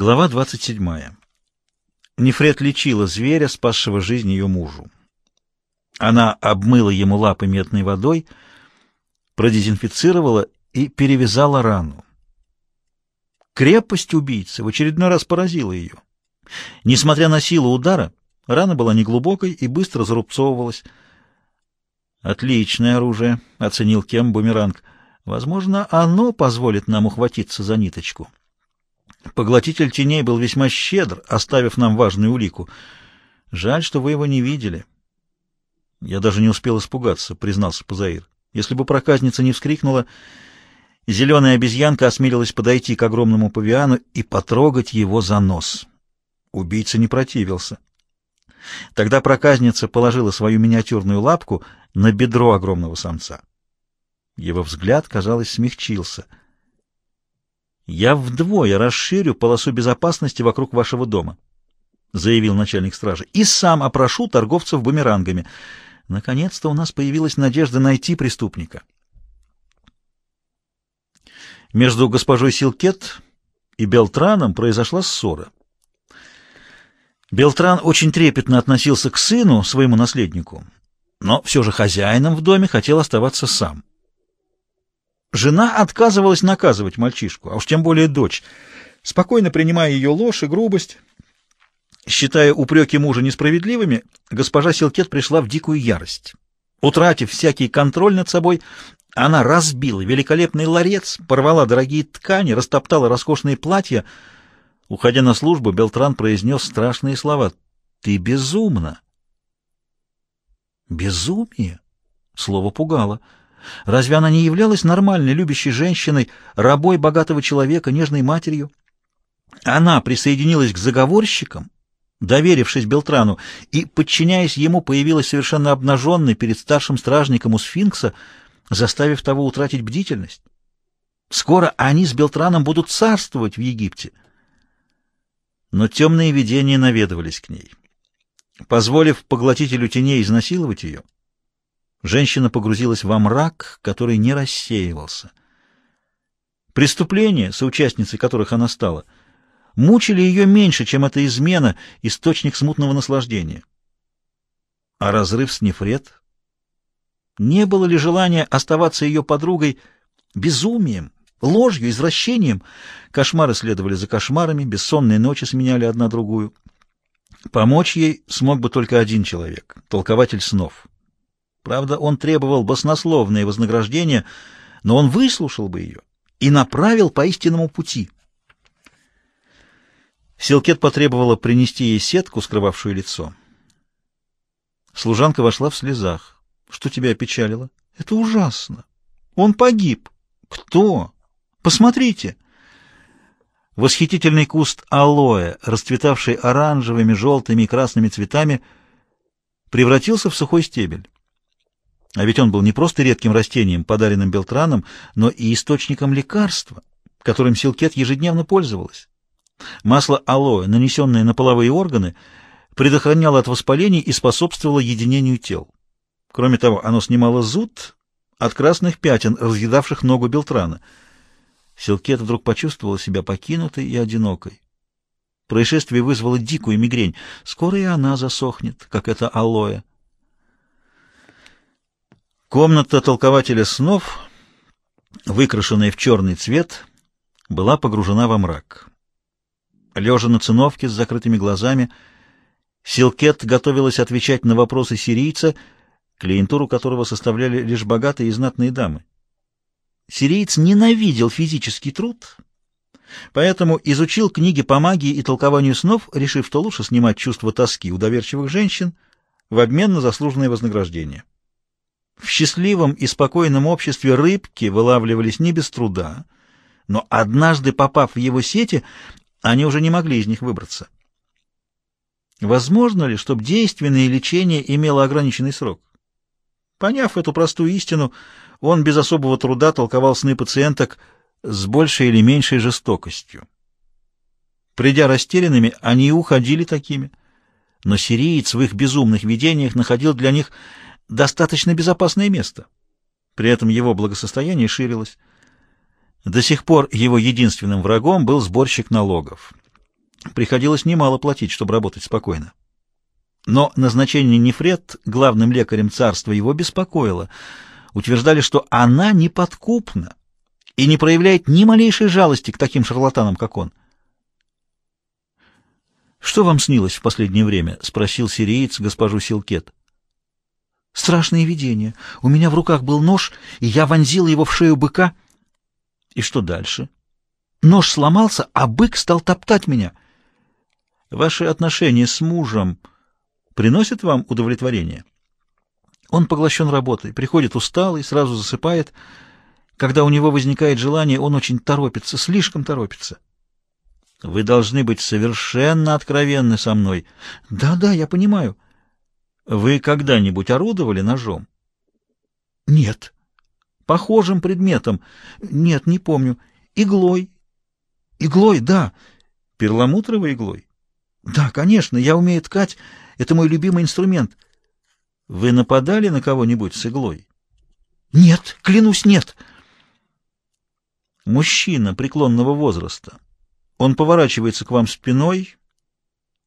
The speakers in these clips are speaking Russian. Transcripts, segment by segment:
Глава 27. Нефред лечила зверя, спасшего жизнь ее мужу. Она обмыла ему лапы медной водой, продезинфицировала и перевязала рану. Крепость убийцы в очередной раз поразила ее. Несмотря на силу удара, рана была неглубокой и быстро зарубцовывалась. «Отличное оружие», — оценил Кем бумеранг. «Возможно, оно позволит нам ухватиться за ниточку». Поглотитель теней был весьма щедр, оставив нам важную улику. Жаль, что вы его не видели. Я даже не успел испугаться, признался Пузаир. Если бы проказница не вскрикнула, зеленая обезьянка осмелилась подойти к огромному павиану и потрогать его за нос. Убийца не противился. Тогда проказница положила свою миниатюрную лапку на бедро огромного самца. Его взгляд, казалось, смягчился — «Я вдвое расширю полосу безопасности вокруг вашего дома», — заявил начальник стражи, — «и сам опрошу торговцев бумерангами. Наконец-то у нас появилась надежда найти преступника». Между госпожой Силкет и Белтраном произошла ссора. Белтран очень трепетно относился к сыну, своему наследнику, но все же хозяином в доме хотел оставаться сам. Жена отказывалась наказывать мальчишку, а уж тем более дочь, спокойно принимая ее ложь и грубость. Считая упреки мужа несправедливыми, госпожа Силкет пришла в дикую ярость. Утратив всякий контроль над собой, она разбила великолепный ларец, порвала дорогие ткани, растоптала роскошные платья. Уходя на службу, Белтран произнес страшные слова. «Ты безумна!» «Безумие?» Слово пугало. Разве она не являлась нормальной, любящей женщиной, рабой богатого человека, нежной матерью? Она присоединилась к заговорщикам, доверившись Белтрану, и, подчиняясь ему, появилась совершенно обнаженной перед старшим стражником у сфинкса, заставив того утратить бдительность. Скоро они с Белтраном будут царствовать в Египте. Но темные видения наведывались к ней. Позволив поглотителю теней изнасиловать ее, Женщина погрузилась во мрак, который не рассеивался. Преступления, соучастницей которых она стала, мучили ее меньше, чем эта измена, источник смутного наслаждения. А разрыв с Нефред? Не было ли желания оставаться ее подругой безумием, ложью, извращением? Кошмары следовали за кошмарами, бессонные ночи сменяли одна другую. Помочь ей смог бы только один человек — толкователь снов. Правда, он требовал баснословное вознаграждение, но он выслушал бы ее и направил по истинному пути. Силкет потребовала принести ей сетку, скрывавшую лицо. Служанка вошла в слезах. «Что тебя опечалило?» «Это ужасно. Он погиб». «Кто?» «Посмотрите». Восхитительный куст алоэ, расцветавший оранжевыми, желтыми и красными цветами, превратился в сухой стебель. А ведь он был не просто редким растением, подаренным Белтраном, но и источником лекарства, которым Силкет ежедневно пользовалась. Масло алоэ, нанесенное на половые органы, предохраняло от воспалений и способствовало единению тел. Кроме того, оно снимало зуд от красных пятен, разъедавших ногу Белтрана. Силкет вдруг почувствовала себя покинутой и одинокой. Происшествие вызвало дикую мигрень. Скоро и она засохнет, как это алоэ. Комната толкователя снов, выкрашенная в черный цвет, была погружена во мрак. Лежа на циновке с закрытыми глазами, Силкет готовилась отвечать на вопросы сирийца, клиентуру которого составляли лишь богатые и знатные дамы. Сириец ненавидел физический труд, поэтому изучил книги по магии и толкованию снов, решив, что лучше снимать чувство тоски у доверчивых женщин в обмен на заслуженное вознаграждение. В счастливом и спокойном обществе рыбки вылавливались не без труда, но однажды попав в его сети, они уже не могли из них выбраться. Возможно ли, чтобы действенное лечение имело ограниченный срок? Поняв эту простую истину, он без особого труда толковал сны пациенток с большей или меньшей жестокостью. Придя растерянными, они уходили такими. Но сириец в их безумных видениях находил для них достаточно безопасное место. При этом его благосостояние ширилось. До сих пор его единственным врагом был сборщик налогов. Приходилось немало платить, чтобы работать спокойно. Но назначение Нефред главным лекарем царства его беспокоило. Утверждали, что она неподкупна и не проявляет ни малейшей жалости к таким шарлатанам, как он. «Что вам снилось в последнее время?» — спросил сириец госпожу Силкет. «Страшные видения. У меня в руках был нож, и я вонзил его в шею быка. И что дальше?» «Нож сломался, а бык стал топтать меня». «Ваши отношения с мужем приносят вам удовлетворение?» Он поглощен работой, приходит усталый, сразу засыпает. Когда у него возникает желание, он очень торопится, слишком торопится. Вы должны быть совершенно откровенны со мной. Да-да, я понимаю. Вы когда-нибудь орудовали ножом? Нет. Похожим предметом? Нет, не помню. Иглой? Иглой, да. Перламутровой иглой? Да, конечно, я умею ткать. Это мой любимый инструмент. Вы нападали на кого-нибудь с иглой? Нет, клянусь, нет. Мужчина преклонного возраста он поворачивается к вам спиной,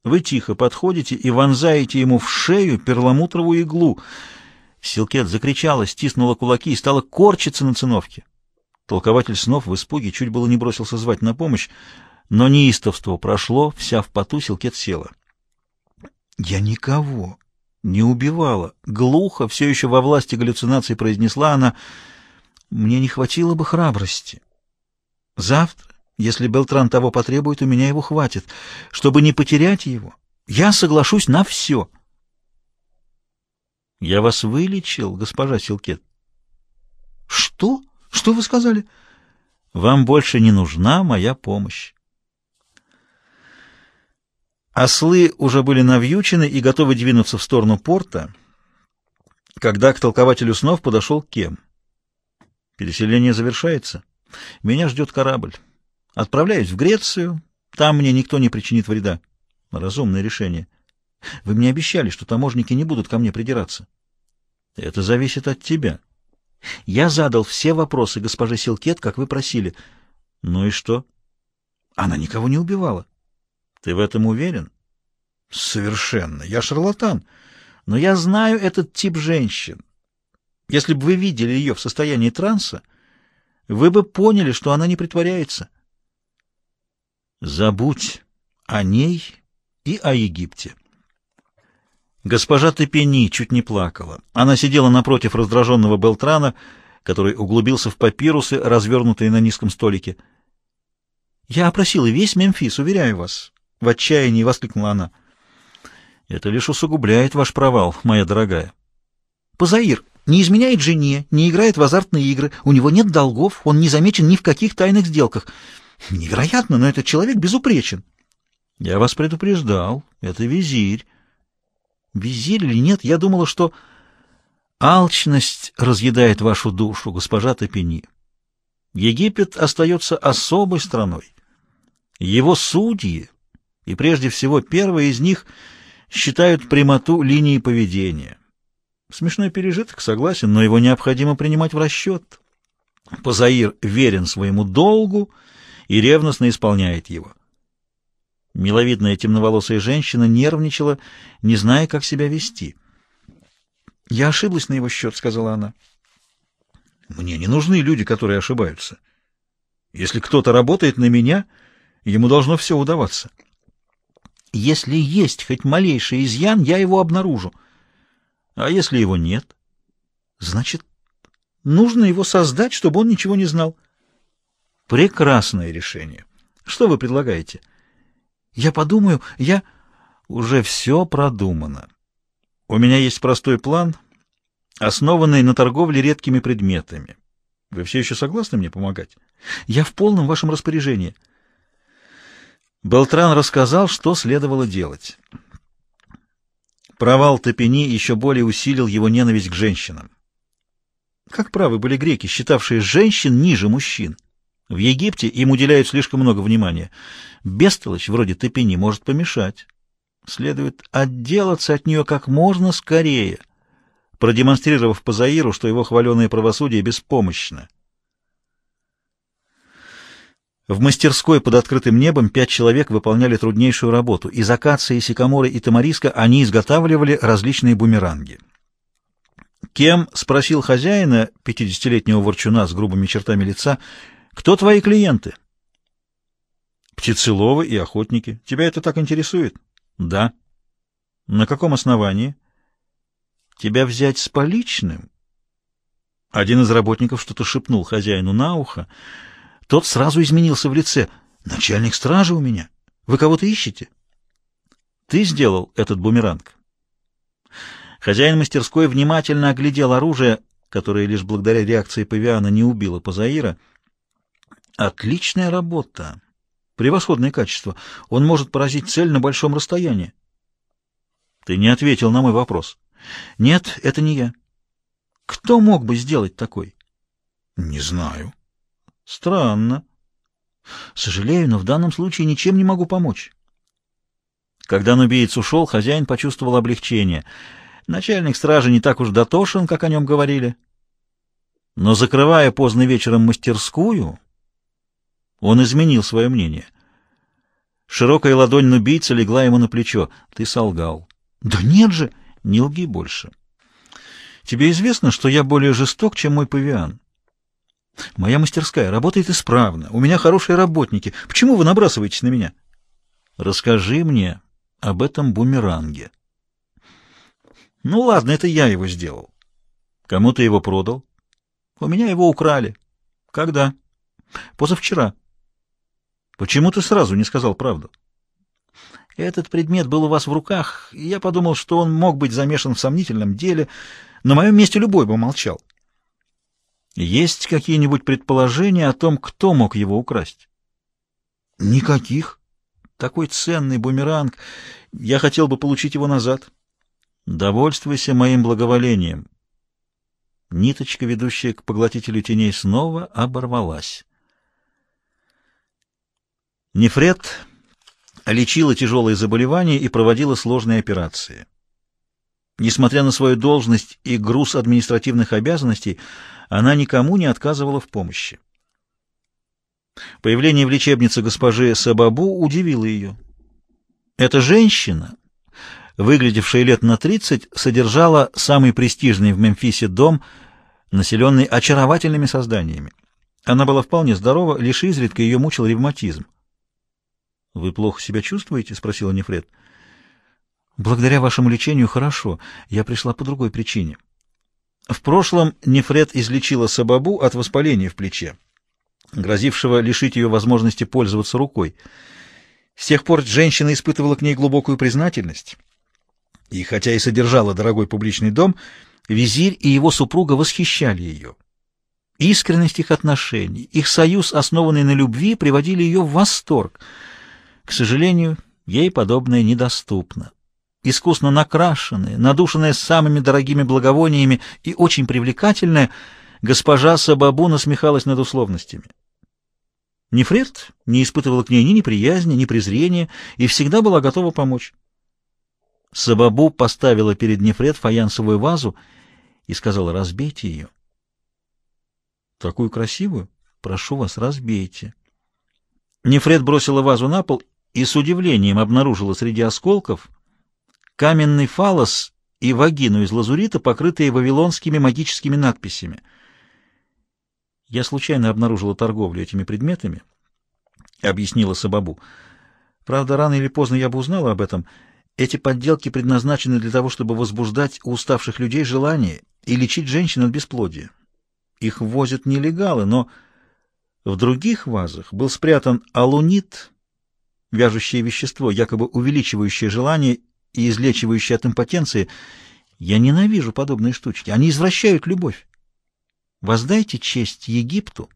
вы тихо подходите и вонзаете ему в шею перламутровую иглу. Силкет закричала, стиснула кулаки и стала корчиться на циновке. Толкователь снов в испуге чуть было не бросился звать на помощь, но неистовство прошло, вся в поту Силкет села. «Я никого не убивала!» Глухо, все еще во власти галлюцинаций произнесла она. «Мне не хватило бы храбрости. Завтра если Белтран того потребует, у меня его хватит. Чтобы не потерять его, я соглашусь на все. Я вас вылечил, госпожа Силкет. Что? Что вы сказали? Вам больше не нужна моя помощь. Ослы уже были навьючены и готовы двинуться в сторону порта, когда к толкователю снов подошел Кем. Переселение завершается. Меня ждет корабль. Отправляюсь в Грецию, там мне никто не причинит вреда. Разумное решение. Вы мне обещали, что таможники не будут ко мне придираться. Это зависит от тебя. Я задал все вопросы госпоже Силкет, как вы просили. Ну и что? Она никого не убивала. Ты в этом уверен? Совершенно. Я шарлатан. Но я знаю этот тип женщин. Если бы вы видели ее в состоянии транса, вы бы поняли, что она не притворяется. Забудь о ней и о Египте. Госпожа Тепени чуть не плакала. Она сидела напротив раздраженного Белтрана, который углубился в папирусы, развернутые на низком столике. «Я опросила весь Мемфис, уверяю вас!» — в отчаянии воскликнула она. «Это лишь усугубляет ваш провал, моя дорогая». «Позаир не изменяет жене, не играет в азартные игры, у него нет долгов, он не замечен ни в каких тайных сделках». Невероятно, но этот человек безупречен. Я вас предупреждал, это визирь. Визирь или нет, я думала, что алчность разъедает вашу душу, госпожа Топени. Египет остается особой страной. Его судьи, и прежде всего первые из них, считают прямоту линии поведения. Смешной пережиток, согласен, но его необходимо принимать в расчет. Позаир верен своему долгу, и ревностно исполняет его. Миловидная темноволосая женщина нервничала, не зная, как себя вести. «Я ошиблась на его счет», — сказала она. «Мне не нужны люди, которые ошибаются. Если кто-то работает на меня, ему должно все удаваться. Если есть хоть малейший изъян, я его обнаружу. А если его нет? Значит, нужно его создать, чтобы он ничего не знал». Прекрасное решение. Что вы предлагаете? Я подумаю, я... Уже все продумано. У меня есть простой план, основанный на торговле редкими предметами. Вы все еще согласны мне помогать? Я в полном вашем распоряжении. Белтран рассказал, что следовало делать. Провал Топени еще более усилил его ненависть к женщинам. Как правы были греки, считавшие женщин ниже мужчин? В Египте им уделяют слишком много внимания. Бестолочь, вроде Тепени, может помешать. Следует отделаться от нее как можно скорее, продемонстрировав Пазаиру, что его хваленое правосудие беспомощно. В мастерской под открытым небом пять человек выполняли труднейшую работу. Из акации, сикаморы и тамариска они изготавливали различные бумеранги. «Кем?» — спросил хозяина, пятидесятилетнего ворчуна с грубыми чертами лица. «Кто твои клиенты?» «Птицеловы и охотники. Тебя это так интересует?» «Да». «На каком основании?» «Тебя взять с поличным?» Один из работников что-то шепнул хозяину на ухо. Тот сразу изменился в лице. «Начальник стражи у меня. Вы кого-то ищете?» «Ты сделал этот бумеранг?» Хозяин мастерской внимательно оглядел оружие, которое лишь благодаря реакции Павиана не убило Пазаира. «Отличная работа. Превосходное качество. Он может поразить цель на большом расстоянии». «Ты не ответил на мой вопрос». «Нет, это не я». «Кто мог бы сделать такой?» «Не знаю». Странно. Сожалею, но в данном случае ничем не могу помочь. Когда нубиец ушел, хозяин почувствовал облегчение. Начальник стражи не так уж дотошен, как о нем говорили. Но, закрывая поздно вечером мастерскую, он изменил свое мнение. Широкая ладонь нубийца легла ему на плечо. «Ты солгал». «Да нет же! Не лги больше. Тебе известно, что я более жесток, чем мой павиан?» Моя мастерская работает исправно, у меня хорошие работники. Почему вы набрасываетесь на меня? Расскажи мне об этом бумеранге. Ну ладно, это я его сделал. Кому ты его продал? У меня его украли. Когда? Позавчера. Почему ты сразу не сказал правду? Этот предмет был у вас в руках, и я подумал, что он мог быть замешан в сомнительном деле. На моем месте любой бы молчал. Есть какие-нибудь предположения о том, кто мог его украсть? Никаких. Такой ценный бумеранг. Я хотел бы получить его назад. Довольствуйся моим благоволением. Ниточка, ведущая к поглотителю теней, снова оборвалась. Нефред лечила тяжелые заболевания и проводила сложные операции. Несмотря на свою должность и груз административных обязанностей, она никому не отказывала в помощи. Появление в лечебнице госпожи Сабабу удивило ее. Эта женщина, выглядевшая лет на тридцать, содержала самый престижный в Мемфисе дом, населенный очаровательными созданиями. Она была вполне здорова, лишь изредка ее мучил ревматизм. — Вы плохо себя чувствуете? — спросила Нефред. — Благодаря вашему лечению хорошо. Я пришла по другой причине. В прошлом Нефред излечила Сабабу от воспаления в плече, грозившего лишить ее возможности пользоваться рукой. С тех пор женщина испытывала к ней глубокую признательность. И хотя и содержала дорогой публичный дом, визирь и его супруга восхищали ее. Искренность их отношений, их союз, основанный на любви, приводили ее в восторг. К сожалению, ей подобное недоступно искусно накрашенная, надушенная самыми дорогими благовониями и очень привлекательная, госпожа Сабабу насмехалась над условностями. Нефред не испытывала к ней ни неприязни, ни презрения и всегда была готова помочь. Сабабу поставила перед Нефред фаянсовую вазу и сказала, разбейте ее. Такую красивую? Прошу вас, разбейте. Нефред бросила вазу на пол и с удивлением обнаружила среди осколков каменный фалос и вагину из лазурита, покрытые вавилонскими магическими надписями. Я случайно обнаружила торговлю этими предметами, — объяснила Сабабу. Правда, рано или поздно я бы узнала об этом. Эти подделки предназначены для того, чтобы возбуждать у уставших людей желание и лечить женщин от бесплодия. Их возят нелегалы, но в других вазах был спрятан алунит, вяжущее вещество, якобы увеличивающее желание и излечивающие от импотенции. Я ненавижу подобные штучки. Они извращают любовь. Воздайте честь Египту.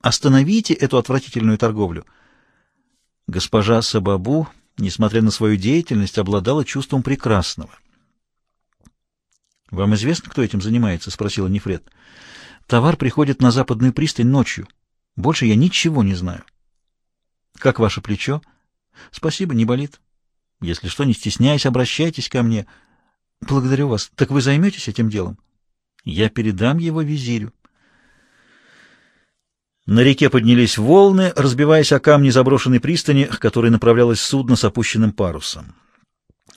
Остановите эту отвратительную торговлю. Госпожа Сабабу, несмотря на свою деятельность, обладала чувством прекрасного. «Вам известно, кто этим занимается?» — спросила Нефред. «Товар приходит на западную пристань ночью. Больше я ничего не знаю». «Как ваше плечо?» «Спасибо, не болит. Если что, не стесняясь, обращайтесь ко мне. Благодарю вас. Так вы займетесь этим делом? Я передам его визирю. На реке поднялись волны, разбиваясь о камни заброшенной пристани, к которой направлялось судно с опущенным парусом.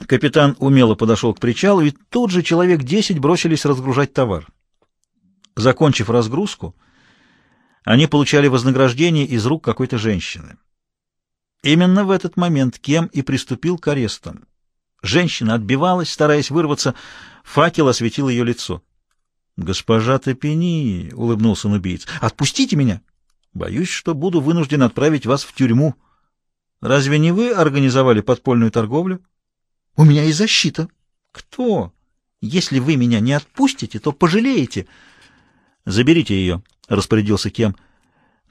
Капитан умело подошел к причалу, и тут же человек десять бросились разгружать товар. Закончив разгрузку, они получали вознаграждение из рук какой-то женщины. Именно в этот момент Кем и приступил к арестам. Женщина отбивалась, стараясь вырваться, факел осветил ее лицо. «Госпожа Топени», — улыбнулся убийц, — «отпустите меня! Боюсь, что буду вынужден отправить вас в тюрьму. Разве не вы организовали подпольную торговлю?» «У меня есть защита». «Кто? Если вы меня не отпустите, то пожалеете». «Заберите ее», — распорядился Кем.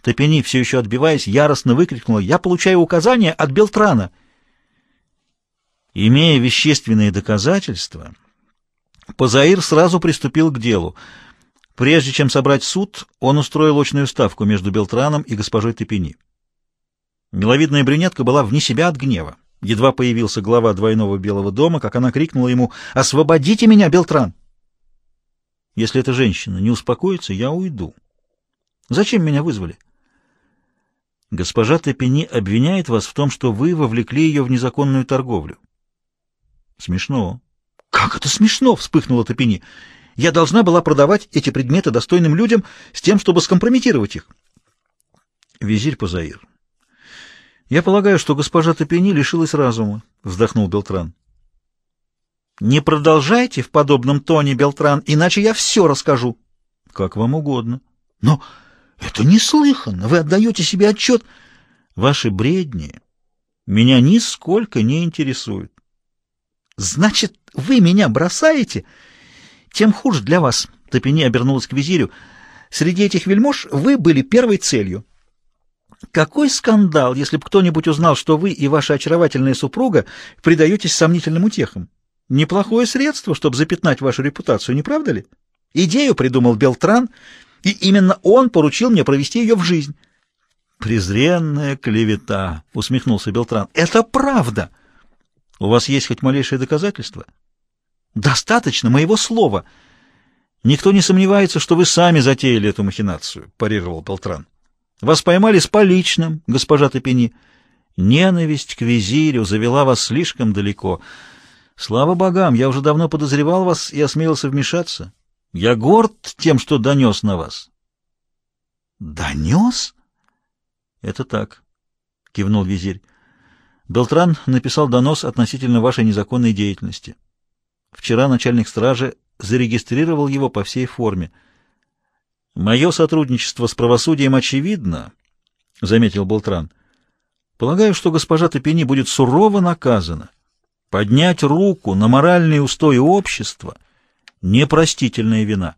Топени, все еще отбиваясь, яростно выкрикнула «Я получаю указания от Белтрана!» Имея вещественные доказательства, Позаир сразу приступил к делу. Прежде чем собрать суд, он устроил очную ставку между Белтраном и госпожой Топени. Миловидная брюнетка была вне себя от гнева. Едва появился глава двойного белого дома, как она крикнула ему «Освободите меня, Белтран!» «Если эта женщина не успокоится, я уйду». «Зачем меня вызвали?» «Госпожа Тепени обвиняет вас в том, что вы вовлекли ее в незаконную торговлю». «Смешно». «Как это смешно!» — вспыхнула Тепени. «Я должна была продавать эти предметы достойным людям с тем, чтобы скомпрометировать их». «Визирь Пазаир, я полагаю, что госпожа Топени лишилась разума», — вздохнул Белтран. «Не продолжайте в подобном тоне, Белтран, иначе я все расскажу». «Как вам угодно». «Но это неслыханно. Вы отдаете себе отчет. Ваши бредни меня нисколько не интересуют». «Значит, вы меня бросаете? Тем хуже для вас». Топени обернулась к визирю. «Среди этих вельмож вы были первой целью». Какой скандал, если бы кто-нибудь узнал, что вы и ваша очаровательная супруга предаетесь сомнительным утехам? Неплохое средство, чтобы запятнать вашу репутацию, не правда ли? Идею придумал Белтран, и именно он поручил мне провести ее в жизнь. «Презренная клевета», — усмехнулся Белтран. «Это правда!» «У вас есть хоть малейшее доказательство?» «Достаточно моего слова. Никто не сомневается, что вы сами затеяли эту махинацию», — парировал Белтран. Вас поймали с поличным, госпожа Топени. Ненависть к визирю завела вас слишком далеко. Слава богам, я уже давно подозревал вас и осмелился вмешаться. Я горд тем, что донес на вас. Донес? Это так, кивнул визирь. Белтран написал донос относительно вашей незаконной деятельности. Вчера начальник стражи зарегистрировал его по всей форме — Мое сотрудничество с правосудием очевидно, — заметил Болтран. Полагаю, что госпожа Топени будет сурово наказана. Поднять руку на моральные устои общества — непростительная вина.